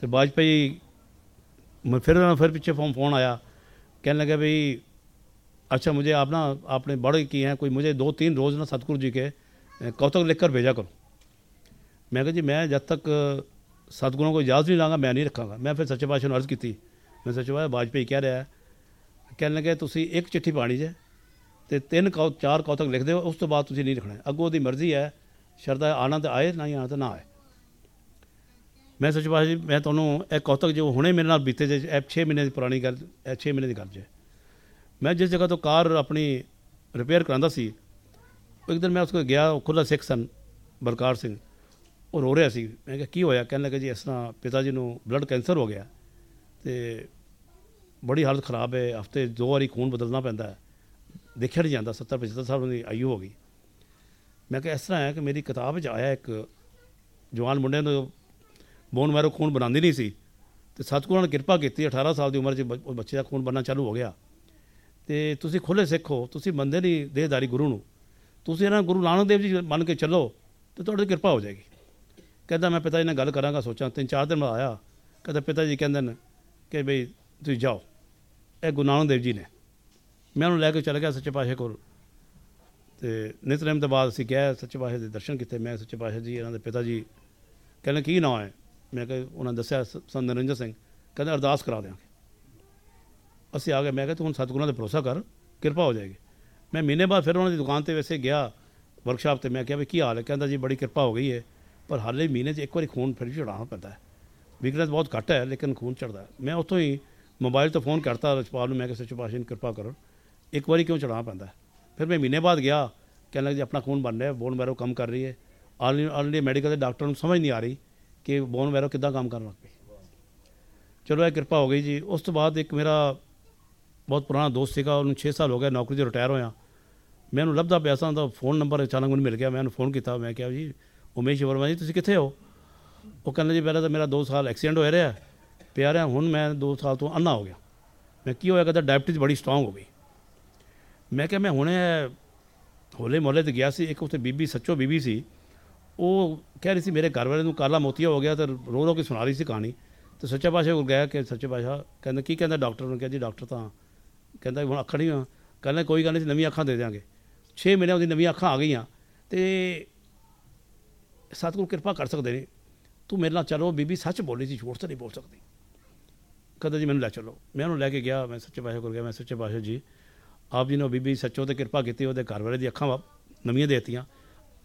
ਤੇ ਵਾਜਪਾਈ मैं फिर फिर पीछे फोन फोन आया कहने लगे भाई अच्छा मुझे आप ना आपने बड़े किए हैं कोई मुझे दो तीन रोज़ ना सतगुरु जी के अ, कौतक लिख कर भेजा करो ਮੈਂ ਕਿਹਾ ਜੀ, ਮੈਂ ਜਦ ਤੱਕ ਸਤਗੁਰਾਂ ਕੋ ਇਜਾਜ਼ਤ ਨਹੀਂ ਲਾਂਗਾ, ਮੈਂ ਨਹੀਂ ਰੱਖਾਂਗਾ। ਮੈਂ ਫਿਰ ਸੱਚੇ ਪਾਤਸ਼ਾਹ ਨੂੰ ਅਰਜ਼ ਕੀਤੀ। ਮੈਂ ਸੱਚੇ ਪਾਤਸ਼ਾਹ ਬਾਜਪਈ ਕਹਿ ਰਿਹਾ ਕਹਿਣ ਲੱਗੇ, ਤੁਸੀਂ ਇੱਕ ਚਿੱਠੀ ਪਾਣੀ ਜੇ ਤੇ ਤਿੰਨ ਕੌ, ਚਾਰ ਕੌਤਕ ਲਿਖ ਦਿਓ, ਉਸ ਤੋਂ ਬਾਅਦ ਤੁਸੀਂ ਨਹੀਂ ਰੱਖਣਾ ਅੱਗੋਂ ਉਹਦੀ ਮਰਜ਼ੀ ਹੈ ਸ਼ਰਦਾ ਆਨੰਦ ਆਏ, ਨਾ ਆਨੰਦ ਨਾ ਆਏ। ਮੈਂ ਸੱਚੇ ਪਾਤਸ਼ਾਹ ਜੀ, ਮੈਂ ਤੁਹਾਨੂੰ ਇਹ ਕੌਤਕ ਜੋ ਹੁਣੇ ਮੇਰੇ ਨਾਲ ਬੀਤੇ ਜੇ, ਇਹ 6 ਮਹੀਨੇ ਦੀ ਪੁਰਾਣੀ ਗੱਲ, ਇਹ 6 ਮਹੀਨੇ ਦੀ ਗੱਲ ਜੇ। ਮੈਂ ਜਿਸ ਜਗ੍ਹਾ ਤੋਂ ਕਾਰ ਆਪਣੀ ਰਿਪੇਅਰ ਕਰਾਂਦਾ ਸੀ, ਇੱਕ ਦਿਨ ਮੈਂ ਉਸ ਕੋਲ ਗਿਆ, ਉਹ ਖੁੱਲਾ ਸਿੱਖ ਸਨ, ਬਲਕਾਰ ਸਿੰਘ। ਉਹ ਰੋ ਰਿਹਾ ਸੀ। ਮੈਂ ਕਿਹਾ, ਕੀ ਹੋਇਆ? ਕਹਿਣ ਲੱਗਾ ਜੀ, ਇਸ ਤਰ੍ਹਾਂ ਪਿਤਾ ਜੀ ਨੂੰ ਬਲੱਡ ਕੈਂਸਰ ਹੋ ਗਿਆ ਤੇ ਬੜੀ ਹਾਲਤ ਖਰਾਬ ਹੈ। ਹਫ਼ਤੇ ਦੋ ਵਾਰੀ ਖੂਨ ਬਦਲਣਾ ਪੈਂਦਾ ਹੈ। ਦੇਖਿਆ ਨਹੀਂ ਜਾਂਦਾ। 70 75 ਸਾਲ ਦੀ ਆਯੂ ਹੋ ਗਈ। ਮੈਂ ਕਿਹਾ, ਇਸ ਤਰ੍ਹਾਂ ਹੈ ਕਿ ਮੇਰੀ ਕਿਤਾਬ ਵਿੱਚ ਆਇਆ ਇੱਕ ਜਵਾਨ ਮੁੰਡੇ ਨੂੰ ਬੋਨ ਮੈਰੋ ਖੂਨ ਬਣਾਉਂਦੀ ਨਹੀਂ ਸੀ ਤੇ ਸਤਿਗੁਰਾਂ ਨੇ ਕਿਰਪਾ ਕੀਤੀ 18 ਸਾਲ ਦੀ ਉਮਰ 'ਚ ਬ- ਉਹ ਬੱਚੇ ਦਾ ਖੂਨ ਬਣਨਾ ਚਾਲੂ ਹੋ ਗਿਆ। ਤੇ ਤੁਸੀਂ ਖੁੱਲੇ ਸਿੱਖ ਹੋ, ਤੁਸੀਂ ਮੰਨਦੇ ਨਹੀਂ ਦੇਹਦਾਰੀ ਗੁਰੂ ਨੂੰ। ਤੁਸੀਂ ਇਹਨਾਂ ਗੁਰੂ ਨਾਨਕ ਦੇਵ ਜੀ ਮੰਨ ਕੇ ਚੱਲੋ ਤੇ ਤੁਹਾਡੀ ਕਿਰਪਾ ਹੋ ਜਾਏਗੀ। ਕਹਿੰਦਾ, ਮੈਂ ਪਿਤਾ ਜੀ ਨਾਲ ਗੱਲ ਕਰਾਂਗਾ ਸੋਚਾਂ, ਤਿੰਨ ਚਾਰ ਦਿਨ ਬਾਅਦ ਆਇਆ। ਕਹਿੰਦਾ, ਪਿਤਾ ਜੀ ਕਹਿੰਦੇ ਨੇ ਕਿ ਬਈ ਤੁਸੀਂ ਜਾਓ। ਇਹ ਗੁਰੂ ਨਾਨਕ ਦੇਵ ਜੀ ਨੇ। ਮੈਂ ਉਹਨੂੰ ਲੈ ਕੇ ਚਲਾ ਗਿਆ ਸੱਚੇ ਪਾਤਸ਼ਾਹ ਕੋਲ। ਤੇ ਨਿਤਨੇਮ ਤੋਂ ਬਾਅਦ ਅਸੀਂ ਗਏ ਸੱਚੇ ਪਾਤਸ਼ਾਹ ਦੇ ਦਰਸ਼ਨ ਕੀਤੇ। ਮੈਂ ਸੱਚੇ ਪਾਤਸ਼ਾਹ ਜੀ, ਇਹਨਾਂ ਦੇ ਪਿਤਾ ਜੀ ਕਹਿੰਦੇ, ਕੀ ਨਾਂ ਹੈ? ਮੈਂ ਕਿਹਾ, ਉਹਨਾਂ ਨੇ ਦੱਸਿਆ, ਸ- ਸੰਤ ਨਰਿੰਦਰ ਸਿੰਘ। ਕਹਿੰਦੇ, ਅਰਦਾਸ ਕਰਾ ਦਿਆਂਗੇ। ਅਸੀਂ ਆ ਗਏ। ਮੈਂ ਕਿਹਾ, ਤੂੰ ਹੁਣ ਸਤਿਗੁਰਾਂ ਤੇ ਭਰੋਸਾ ਕਰ, ਕਿਰਪਾ ਹੋ ਜਾਏਗੀ। ਮੈਂ ਮਹੀਨੇ ਬਾਅਦ ਫਿਰ ਉਹਨਾਂ ਦੀ ਦੁਕਾਨ ਤੇ ਵੈਸੇ ਗਿਆ ਵਰਕਸ਼ਾਪ ਤੇ। ਮੈਂ ਕਿਹਾ ਵੀ ਕੀ ਹਾਲ ਹੈ? ਕਹਿੰਦਾ, ਜੀ, ਬੜੀ ਕਿਰਪਾ ਹੋ ਗਈ ਹੈ ਪਰ ਹਾਲੇ ਮਹੀਨੇ 'ਚ ਇੱਕ ਵਾਰੀ ਖੂਨ ਫਿਰ ਚੜਾਉਣਾ ਪੈਂਦਾ ਹੈ। ਵੀਕਨੈਸ ਬਹੁਤ ਘੱਟ ਹੈ, ਲੇਕਿਨ ਖੂਨ ਚੜਦਾ ਮੈਂ ਉੱਥੋਂ ਹੀ ਮੋਬਾਈਲ ਤੋਂ ਫੋਨ ਕਰਤਾ ਰਜਪਾਲ ਨੂੰ, ਮੈਂ ਕਿਹਾ ਸੱਚੇ ਕਿਰਪਾ ਕਰੋ। ਇੱਕ ਵਾਰੀ ਕਿਉਂ ਚੜਾਉਣਾ ਪੈਂਦਾ ਫਿਰ ਮੈਂ ਮਹੀਨੇ ਬਾਅਦ ਗਿਆ, ਕਹਿਣ ਲੱਗ, ਜੀ, ਆਪਣਾ ਖੂਨ ਬਣ ਰਿਹਾ ਬੋਨ ਮੈਰੋ ਕੰਮ ਕਰ ਰਹੀ ਹੈ। ਆਲ ਆਲ ਇੰਡੀਆ ਮੈਡੀਕਲ ਦੇ ਡਾਕਟਰ ਨੂੰ ਸਮਝ ਨਹੀਂ ਆ ਰਹੀ ਕਿ ਬੋਨ ਮੈਰੋ ਕਿੱਦਾਂ ਕੰਮ ਕਰਨ ਲੱਗ ਪਈ। ਚਲੋ, ਇਹ ਕਿਰਪਾ ਹੋ ਗਈ ਜੀ। ਉਸ ਤੋਂ ਬਾਅਦ ਇੱਕ ਮੇਰਾ ਬਹੁਤ ਪੁਰਾਣਾ ਦੋਸਤ ਸੀਗਾ, ਉਹਨੂੰ 6 ਸਾਲ ਹੋ ਗਏ, ਨੌਕਰੀ ਤੋਂ ਰਿਟਾਇਰ ਹੋਇਆ। ਮੈਂ ਉਹਨੂੰ ਲੱਭਦਾ ਪਿਆ ਸਾਂ, ਉਹਦਾ ਫੋਨ ਨੰਬਰ ਅਚਾਨਕ ਮੈਨੂੰ ਮਿਲ ਗਿਆ, ਮੈਂ ਉਹਨੂੰ ਫੋਨ ਕੀਤਾ, ਮੈਂ ਕਿਹਾ, ਜੀ ਉਮੇਸ਼ ਵਰਮਾ ਜੀ, ਤੁਸੀਂ ਕਿੱਥੇ ਹੋ? ਉਹ ਕਹਿੰਦਾ ਜੀ, ਪਹਿਲਾਂ ਤਾਂ ਮੇਰਾ 2 ਸਾਲ ਐਕਸੀਡੈਂਟ ਹੋਇਆ ਰਿਹਾ, ਪਿਆ ਰਿਹਾ, ਹੁਣ ਮੈਂ 2 ਸਾਲ ਤੋਂ ਅੰਨਾ ਹੋ ਗਿਆ। ਮੈਂ ਕੀ ਹੋਇਆ, ਕਹਿੰਦਾ ਡਾਇਬਟੀਜ਼ ਬੜੀ ਸਟਰੋਂਗ ਹੋ ਗਈ। ਮੈਂ ਕਿਹਾ, ਮੈਂ ਹੁਣੇ ਹੋਲੇ ਮੋਹਲੇ ਤੇ ਗਿਆ ਸੀ, ਇੱਕ ਉੱਥੇ ਬੀਬੀ, ਸੱਚੋ ਬੀਬੀ ਸੀ। ਉਹ ਕਹਿ ਰਹੀ ਸੀ, ਮੇਰੇ ਘਰ ਵਾਲੇ ਨੂੰ ਕਾਲਾ ਮੋਤੀਆ ਹੋ ਗਿਆ, ਤੇ ਰੋ ਰੋ ਕੇ ਸੁਣਾ ਰਹੀ ਸੀ ਕਹਾਣੀ। ਤੇ ਸੱਚਾ ਪਾਸ਼ਾ ਕੋਲ ਗਿਆ ਕਿ ਸੱਚੇ ਪਾਸ਼ਾ ਕਹਿੰਦਾ, ਕੀ ਕਹਿੰਦਾ ਡਾਕਟਰ ਨੂੰ? ਕਿਹਾ ਜੀ ਡਾਕਟਰ ਤਾਂ ਕਹਿੰਦਾ, ਹੁਣ ਅੱਖਾਂ ਨਹੀਂ ਆ। ਕਹਿੰਦਾ, ਕੋਈ ਗੱਲ ਨਹੀਂ ਨਵੀਂ ਅੱਖਾਂ ਦੇ ਦਿਆਂਗੇ। 6 ਮਹੀਨੇ ਉਹਦੀ ਨਵੀਆਂ ਅੱਖਾਂ ਆ ਗਈਆਂ। ਤੇ ਸਤਿਗੁਰੂ ਕਿਰਪਾ ਕਰ ਸਕਦੇ ਨੇ। ਤੂੰ ਮੇਰੇ ਨਾਲ ਚਲੋ, ਬੀਬੀ ਸੱਚ ਬੋਲੀ ਸੀ ਝੂਠ ਤਾਂ ਨਹੀਂ ਬੋਲ ਸਕਦੀ। ਕਹਿੰਦਾ ਜੀ ਮੈਨੂੰ ਲੈ ਚਲੋ। ਮੈਂ ਉਹਨੂੰ ਲੈ ਕੇ ਗਿਆ, ਮੈਂ ਸੱਚੇ ਪਾਸ਼ਾ ਕੋਲ ਗਿਆ, ਮੈਂ ਸੱਚੇ ਪਾਸ਼ਾ ਜੀ, ਆਪ ਜੀ ਨੇ ਬੀਬੀ ਸੱਚੋ ਤੇ ਕਿਰਪਾ ਕੀਤੀ, ਉਹਦੇ ਘਰ ਵਾਲੇ ਦੀ ਅੱਖਾਂ ਵਾ- ਨਵੀਆਂ ਦੇਤੀਆਂ।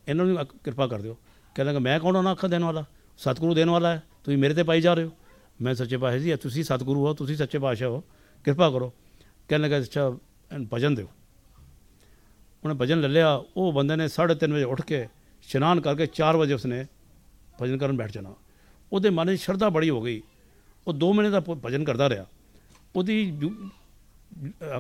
ਇਹਨਾਂ ਨੂੰ ਕਿਰਪਾ ਕਰ ਦਿਓ। ਕਹਿੰਦਾ ਕਿ ਮੈਂ ਕੌਣ ਹਾਂ ਅੱਖਾਂ ਦੇਣ ਵਾਲਾ? ਸਤਿਗੁਰੂ ਦੇਣ ਵਾਲਾ ਹੈ। ਤੁਸੀਂ ਮੇਰੇ ਤੇ ਪਾਈ ਜਾ ਰਹੇ ਹੋ। ਮੈਂ ਸੱਚੇ ਪਾਸ਼ਾ ਜੀ ਤੁਸੀਂ ਸਤਿਗੁਰੂ ਹੋ, ਤੁਸੀਂ ਸੱਚੇ ਪਾਸ਼ਾ ਹੋ। ਕਿਰਪਾ ਕਰੋ। ਕਹਿਣ ਲੱਗਾ ਅੱਛਾ, ਇਹਨੂੰ ਭਜਨ ਦਿਓ। ਉਹਨੇ ਭਜਨ ਲੈ ਲਿਆ। ਉਹ ਬੰਦੇ ਨੇ 3:30 ਵਜੇ ਉੱਠ ਕੇ ਇਸ਼ਨਾਨ ਕਰਕੇ 4 ਵਜੇ ਉਸਨੇ ਭਜਨ ਕਰਨ ਬੈਠ ਜਾਣਾ। ਉਹਦੇ ਮਨ ਵਿੱਚ ਸ਼ਰਧਾ ਬੜੀ ਹੋ ਗਈ। ਉਹ 2 ਮਹੀਨੇ ਦਾ ਭਜਨ ਕਰਦਾ ਰਿਹਾ। ਉਹਦੀ ਜੂ-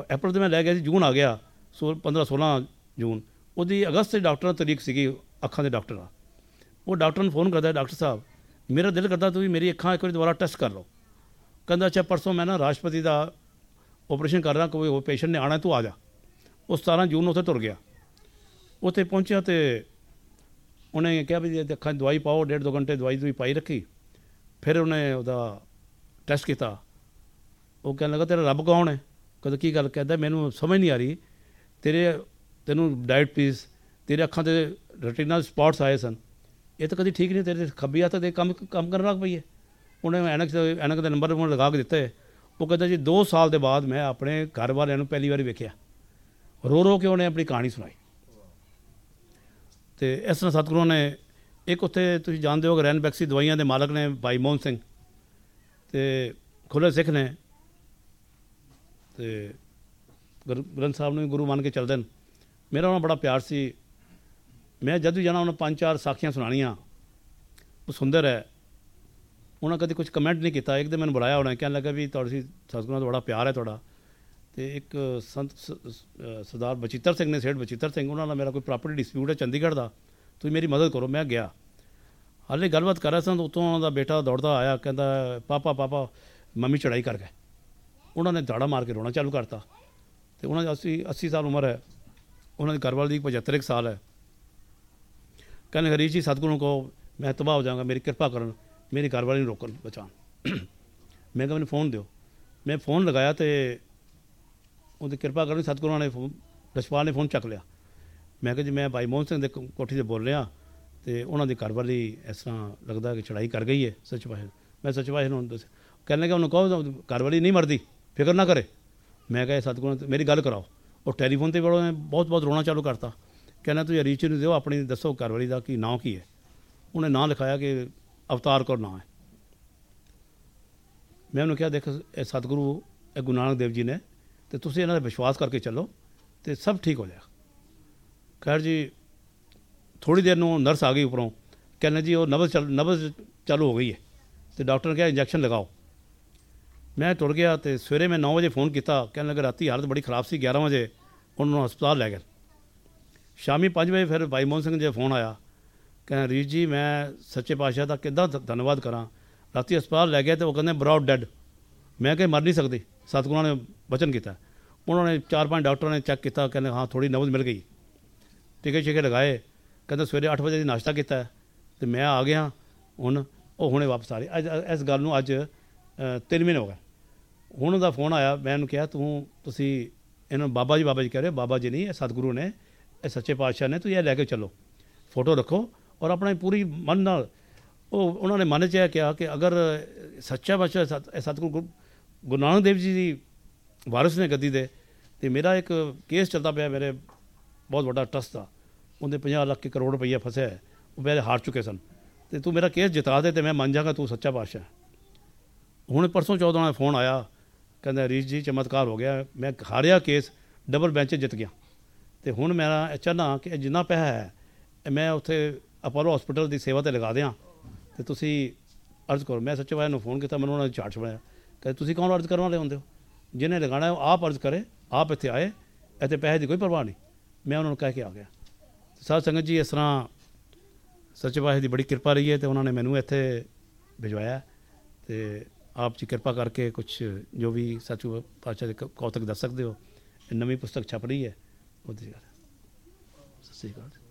ਅ- ਅਪ੍ਰੈਲ ਦੇ ਮੈਂ ਲੈ ਗਿਆ ਸੀ, ਜੂਨ ਆ ਗਿਆ। ਸੋ 15 16 ਜੂਨ। ਉਹਦੀ ਅਗਸਤ ਦੇ ਡਾਕਟਰ ਨਾਲ ਤਰੀਕ ਸੀਗੀ, ਅੱਖਾਂ ਦੇ ਡਾਕਟਰ ਨਾਲ। ਉਹ ਡਾਕਟਰ ਨੂੰ ਫੋਨ ਕਰਦਾ, ਡਾਕਟਰ ਸਾਹਿਬ, ਮੇਰਾ ਦਿਲ ਕਰਦਾ ਤੁਸੀਂ ਮੇਰੀ ਅੱਖਾਂ ਇੱਕ ਵਾਰੀ ਦੁਬਾਰਾ ਟੈਸਟ ਕਰ ਲਓ। ਕਹਿੰਦਾ, ਅੱਛਾ, ਪਰਸੋਂ ਮੈਂ ਨਾ ਰਾਸ਼ਟਰਪਤੀ ਦਾ ਆਪਰੇਸ਼ਨ ਕਰ ਰਹਾ ਕੋਈ ਪੇਸ਼ੈਂਟ ਨੇ ਆਣਾ ਤੂੰ ਆ ਜਾ। ਉਹ 17 ਜੂਨ ਨੂੰ ਉੱਥੇ ਤੁਰ ਗਿਆ। ਉੱਥੇ ਪਹੁੰਚਿਆ ਤੇ ਉਹਨੇ ਕਿਹਾ ਵੀ ਇਹ ਅੱਖਾਂ 'ਚ ਦਵਾਈ ਪਾਓ, ਡੇਢ ਦੋ ਘੰਟੇ ਦਵਾਈ ਦੂਈ ਪਾਈ ਰੱਖੀ। ਫਿਰ ਉਹਨੇ ਉਹਦਾ ਟੈਸਟ ਕੀਤਾ। ਉਹ ਕਹਿਣ ਲੱਗਾ, ਤੇਰਾ ਰੱਬ ਕੌਣ ਹੈ? ਕਹਿੰਦਾ, ਕੀ ਗੱਲ? ਕਹਿੰਦਾ, ਮੈਨੂੰ ਸਮਝ ਨਹੀਂ ਆ ਰਹੀ। ਤੇਰੇ, ਤੈਨੂੰ ਡਾਇਟ ਪੀਸ ਤੇਰੇ ਅੱਖਾਂ ਤੇ ਰੈਟੀਨਲ ਸਪੌਟਸ ਆਏ ਸਨ। ਇਹ ਤਾਂ ਕਦੀ ਠੀਕ ਨਹੀਂ, ਤੇਰੇ ਖੱਬੀ ਹੱਥ ਦੇ ਕੰਮ ਕੰਮ ਕਰਨ ਲੱਗ ਪਈ ਹੈ। ਉਹਨੇ ਐਨਕ ਐਨਕ ਦਾ ਨੰਬਰ ਉਹਨੂੰ ਲਗਾ ਕੇ ਦਿੱਤਾ। ਉਹ ਕਹਿੰਦਾ, ਜੀ 2 ਸਾਲ ਦੇ ਬਾਅਦ ਮੈਂ ਆਪਣੇ ਘਰ ਵਾਲਿਆਂ ਨੂੰ ਪਹਿਲੀ ਵਾਰੀ ਵੇਖਿਆ। ਰੋ ਰੋ ਕੇ ਉਹਨੇ ਆਪਣੀ ਕਹਾਣੀ ਸੁਣਾਈ। ਤੇ ਇਸ ਤਰ੍ਹਾਂ ਸਤਿਗੁਰੂ ਨੇ ਇੱਕ ਉੱਥੇ ਤੁਸੀਂ ਜਾਣਦੇ ਹੋ ਕਿ ਰੈਨ ਬੈਕਸੀ ਦਵਾਈਆਂ ਦੇ ਮਾਲਕ ਨੇ ਭਾਈ ਮੋਹਨ ਸਿੰਘ ਤੇ ਖੁੱਲੇ ਸਿੱਖ ਨੇ ਤੇ ਗੁਰੂ ਗ੍ਰੰਥ ਸਾਹਿਬ ਨੂੰ ਵੀ ਗੁਰੂ ਮੰਨ ਕੇ ਚੱਲਦੇ ਨੇ। ਮੇਰਾ ਉਹਨਾਂ ਬੜਾ ਪਿਆਰ ਸੀ। ਮੈਂ ਜਦ ਵੀ ਜਾਣਾ, ਉਹਨਾਂ ਪੰਜ ਚਾਰ ਸਾਖੀਆਂ ਸੁਣਾਣੀਆਂ ਉਹ ਸੁੰਦਰ ਹੈ ਉਹਨਾਂ ਕਦੇ ਕੁਝ ਕਮੈਂਟ ਨਹੀਂ ਕੀਤਾ। ਇੱਕ ਦਿਨ ਮੈਨੂੰ ਬੁਲਾਇਆ ਉਹਨਾਂ। ਕਹਿਣ ਲੱਗਾ ਵੀ ਤੁਹਾਡੀ ਸਤਿਗੁਰਾਂ ਦਾ ਬੜਾ ਪਿਆਰ ਹੈ ਤੁਹਾਡਾ। ਤੇ ਇੱਕ ਸੰਤ ਸ- ਸਰਦਾਰ ਬਚਿੱਤਰ ਸਿੰਘ ਨੇ, ਸੇਠ ਬਚਿੱਤਰ ਸਿੰਘ, ਉਹਨਾਂ ਨਾਲ ਮੇਰਾ ਕੋਈ ਪ੍ਰਾਪਰਟੀ ਡਿਸਪਿਊਟ ਹੈ ਚੰਡੀਗੜ੍ਹ ਦਾ, ਤੁਸੀਂ ਮੇਰੀ ਮਦਦ ਕਰੋ, ਮੈਂ ਗਿਆ। ਹਾਲੇ ਗੱਲਬਾਤ ਕਰ ਰਿਹਾ ਸਾਂ ਤਾਂ ਉਹਨਾਂ ਦਾ ਬੇਟਾ ਦੌੜਦਾ ਆਇਆ, ਕਹਿੰਦਾ, ਪਾਪਾ ਪਾਪਾ, ਮੰਮੀ ਚੜਾਈ ਕਰ ਗਏ। ਉਹਨਾਂ ਨੇ ਦਾੜਾ ਮਾਰ ਕੇ ਰੋਣਾ ਚਾਲੂ ਕਰਤਾ। ਤੇ ਉਹਨਾਂ ਦੀ 80 80 ਸਾਲ ਉਮਰ ਹੈ। ਉਹਨਾਂ ਦੀ ਘਰਵਾਲੀ ਦੀ 75 ਕੁ ਸਾਲ ਹੈ। ਕਹਿੰਦੇ, ਹਰੀਸ਼ ਜੀ ਸਤਿਗੁਰੂ ਨੂੰ ਕਹੋ ਮੈਂ ਤਬਾਹ ਹੋ ਜਾਵਾਂਗਾ, ਮੇਰੀ ਕਿਰਪਾ ਕਰਨ, ਮੇਰੀ ਘਰਵਾਲੀ ਨੂੰ ਰੋਕਣ, ਬਚਾਉਣ। ਮੈਂ ਕਿਹਾ, ਮੈਨੂੰ ਫੋਨ ਦਿਓ। ਮੈਂ ਫੋਨ ਲਗਾਇਆ ਤੇ ਉਹਦੀ ਕਿਰਪਾ ਕਰਨ ਸਤਿਗੁਰਾਂ ਨੇ ਫੋਨ ਰਛਪਾਲ ਨੇ ਫੋਨ ਚੱਕ ਲਿਆ। ਮੈਂ ਕਿਹਾ ਜੀ, ਮੈਂ ਭਾਈ ਮੋਹਨ ਸਿੰਘ ਦੇ ਕੋਠੀ ਤੇ ਬੋਲ ਰਿਹਾ ਤੇ ਉਹਨਾਂ ਦੀ ਘਰਵਾਲੀ ਇਸ ਤਰ੍ਹਾਂ ਲੱਗਦਾ ਕਿ ਚੜਾਈ ਕਰ ਗਈ ਹੈ ਸੱਚ ਪਾਹੇ ਮੈਂ ਸੱਚ ਪਾਹੇ ਨੂੰ ਦੱਸਿਆ। ਕਹਿਣ ਲੱਗਾ ਉਹਨੂੰ ਕਹੋ, ਘਰਵਾਲੀ ਨਹੀਂ ਮਰਦੀ, ਫਿਕਰ ਨਾ ਕਰੇ। ਮੈਂ ਕਿਹਾ ਸਤਿਗੁਰਾਂ ਮੇਰੀ ਗੱਲ ਕਰਾਓ। ਉਹ ਟੈਲੀਫੋਨ ਤੇ ਬੜੋ, ਬਹੁਤ ਬਹੁਤ ਰੋਣਾ ਚਾਲੂ ਕਰਤਾ। ਕਹਿੰਦਾ, ਤੁਸੀਂ ਰੀਚ ਨੂੰ ਦਿਓ, ਆਪਣੀ ਦੱਸੋ ਘਰਵਾਲੀ ਦਾ ਕੀ ਨਾਂ ਕੀ ਹੈ। ਉਹਨੇ ਨਾਂ ਲਿਖਾਇਆ ਕਿ ਅਵਤਾਰ ਕੌਰ ਨਾਂ ਹੈ। ਮੈਂ ਉਹਨੂੰ ਕਿਹਾ, ਦੇਖ, ਇਹ ਸਤਿਗੁਰੂ, ਇਹ ਗੁਰੂ ਨਾਨਕ ਦੇਵ ਜੀ ਨੇ ਤੇ ਤੁਸੀਂ ਇਹਨਾਂ ਦਾ ਵਿਸ਼ਵਾਸ ਕਰਕੇ ਚੱਲੋ ਤੇ ਸਭ ਠੀਕ ਹੋ ਜਾਏਗਾ। ਖੈਰ ਜੀ ਥੋੜੀ ਦੇਰ ਨੂੰ ਨਰਸ ਆ ਗਈ ਉੱਪਰੋਂ। ਕਹਿੰਦੇ ਜੀ, ਉਹ ਨਬਜ਼ ਚੱਲ, ਨਬਜ਼ ਚਾਲੂ ਹੋ ਗਈ ਹੈ ਤੇ ਡਾਕਟਰ ਨੇ ਕਿਹਾ, ਇੰਜੈਕਸ਼ਨ ਲਗਾਓ। ਮੈਂ ਟੁਰ ਗਿਆ ਤੇ ਸਵੇਰੇ ਮੈਂ 9 ਵਜੇ ਫੋਨ ਕੀਤਾ। ਕਹਿਣ ਲੱਗਾ, ਰਾਤੀ ਹਾਲਤ ਬੜੀ ਖਰਾਬ ਸੀ 11 ਵਜੇ ਉਹਨਾਂ ਨੂੰ ਹਸਪਤਾਲ ਲੈ ਗਏ। ਸ਼ਾਮੀ 5 ਵਜੇ ਫਿਰ ਭਾਈ ਮੋਹਨ ਸਿੰਘ ਜੀ ਫੋਨ ਆਇਆ। ਕਹਿੰਦਾ, ਰੀਤ ਜੀ, ਮੈਂ ਸੱਚੇ ਪਾਤਸ਼ਾਹ ਦਾ ਕਿੱਦਾਂ ਧੰਨਵਾਦ ਕਰਾਂ। ਰਾਤੀ ਹਸਪਤਾਲ ਲੈ ਗਿਆ ਤੇ ਉਹ ਕਹਿੰਦੇ ਬਰਾਊਡ ਡੈਡ ਮੈਂ ਕਿ ਮਰ ਨਹੀਂ ਸਕਦੀ। ਸਤਿਗੁਰਾਂ ਨੇ ਵਚਨ ਕੀਤਾ। ਉਹਨਾਂ ਨੇ ਚਾਰ ਪੰਜ ਡਾਕਟਰਾਂ ਨੇ ਚੈੱਕ ਕੀਤਾ ਕਹਿੰਦੇ ਹਾਂ ਥੋੜੀ ਨਬਜ਼ ਮਿਲ ਗਈ। ਟੀਕੇ ਛੇਕੇ ਲਗਾਏ ਕਹਿੰਦੇ ਸਵੇਰੇ 8 ਵਜੇ ਦੀ ਨਾਸ਼ਤਾ ਕੀਤਾ। ਹੈ ਤੇ ਮੈਂ ਆ ਗਿਆ ਹੁਣ ਉਹ ਹੁਣੇ ਵਾਪਸ ਆ ਰਹੀ। ਅੱਜ ਇਸ ਗੱਲ ਨੂੰ ਅੱਜ ਅ, ਤਿੰਨ ਮਹੀਨੇ ਹੋ ਗਏ। ਹੁਣ ਉਹਦਾ ਫੋਨ ਆਇਆ ਮੈਂ ਉਹਨੂੰ ਕਿਹਾ ਤੂੰ ਤੁਸੀਂ ਇਹਨਾਂ ਨੂੰ ਬਾਬਾ ਜੀ ਬਾਬਾ ਜੀ ਕਹਿ ਰਹੇ ਹੋ, ਬਾਬਾ ਜੀ ਨਹੀਂ ਇਹ ਸਤਿਗੁਰੂ ਨੇ ਇਹ ਸੱਚੇ ਪਾਤਸ਼ਾਹ ਨੇ ਤੁਸੀਂ ਇਹ ਲੈ ਕੇ ਚੱਲੋ। ਫੋਟੋ ਰੱਖੋ ਔਰ ਆਪਣਾ ਪੂਰੀ ਮਨ ਨਾਲ ਉਹ ਉਹਨਾਂ ਨੇ ਮਨ ਚ ਇਹ ਕਿਹਾ ਕਿ ਅਗਰ ਸੱਚਾ ਪਾਤਸ਼ਾਹ ਸਤ- ਇਹ ਸਤਿਗੁਰੂ ਗੁਰੂ- ਨਾਨਕ ਦੇਵ ਜੀ ਦੀ ਵਾਰਿਸ ਨੇ ਗੱਦੀ ਦੇ ਤੇ ਮੇਰਾ ਇੱਕ ਕੇਸ ਚੱਲਦਾ ਪਿਆ, ਮੇਰੇ ਬਹੁਤ ਵੱਡਾ ਟਰਸਟ ਦਾ। ਉਹਦੇ 50 ਲੱਖ ਕਰੋੜ ਰੁਪਈਆ ਫਸਿਆ ਹੈ। ਉਹ ਮੇਰੇ ਹਾਰ ਚੁੱਕੇ ਸਨ। ਤੇ ਤੂੰ ਮੇਰਾ ਕੇਸ ਜਿਤਾ ਦੇ ਤੇ ਮੈਂ ਮੰਨ ਜਾਗਾ, ਤੂੰ ਸੱਚਾ ਪਾਤਸ਼ਾਹ ਹੁਣ ਪਰਸੋਂ ਚੌਦਾਂ ਦਾ ਫੋਨ ਆਇਆ, ਕਹਿੰਦਾ ਰੀਸ਼ ਜੀ, ਚਮਤਕਾਰ ਹੋ ਗਿਆ। ਮੈਂ ਹਾਰਿਆ ਕੇਸ, ਡਬਲ ਬੈਂਚ ਜਿੱਤ ਗਿਆ। ਤੇ ਹੁਣ ਮੇਰਾ ਇਹ ਚਾਹੁੰਦਾ ਕਿ ਇਹ ਜਿੰਨਾ ਪੈਸਾ ਹੈ ਮੈਂ ਉੱਥੇ ਅਪੋਲੋ ਹਸਪੀਟਲ ਦੀ ਸੇਵਾ ਤੇ ਲਗਾ ਦਿਆਂ। ਤੇ ਤੁਸੀਂ ਅਰਜ਼ ਕਰੋ, ਮੈਂ ਸੱਚੇ ਵਾਲੇ ਨੂੰ ਫੋਨ ਕੀਤਾ, ਮੈਨੂੰ ਉਹਨਾਂ ਨੇ ਚਾਰਟ ਬਣਾਇਆ। ਕਹਿੰਦੇ ਤੁਸੀਂ ਕੌਣ ਅਰਜ਼ ਕਰਨ ਵਾਲੇ ਹੁੰਦੇ ਹੋ? ਜਿਹਨੇ ਲਗਾਣਾ ਉਹ ਆਪ ਅਰਜ਼ ਕਰੇ, ਆਪ ਇੱਥੇ ਆਏ, ਇੱਥੇ ਪੈਸੇ ਦੀ ਕੋਈ ਪਰਵਾਹ ਨਹੀਂ। ਮੈਂ ਉਹਨਾਂ ਨੂੰ ਕਹਿ ਕੇ ਆ ਗਿਆ। ਸਾਧ ਸੰਗਤ ਜੀ, ਇਸ ਤਰ੍ਹਾਂ ਸੱਚੇ ਪਾਤਸ਼ਾਹ ਦੀ ਬੜੀ ਕਿਰਪਾ ਰਹੀ ਹੈ ਤੇ ਉਹਨਾਂ ਨੇ ਮੈਨੂੰ ਇੱਥੇ ਭਿਜਵਾਇਆ ਤੇ ਆਪ ਜੀ ਕਿਰਪਾ ਕਰਕੇ ਕੁਝ ਜੋ ਵੀ ਸੱਚੇ ਪਾਤਸ਼ਾਹ ਦੇ ਕੌਤਕ ਦੱਸ ਸਕਦੇ ਹੋ, ਇਹ ਨਵੀਂ ਪੁਸਤਕ ਛਪ ਰਹੀ ਹੈ। ਉਹਦੀ ਗੱਲ ਸਤਿ ਸ੍ਰੀ ਅਕਾਲ।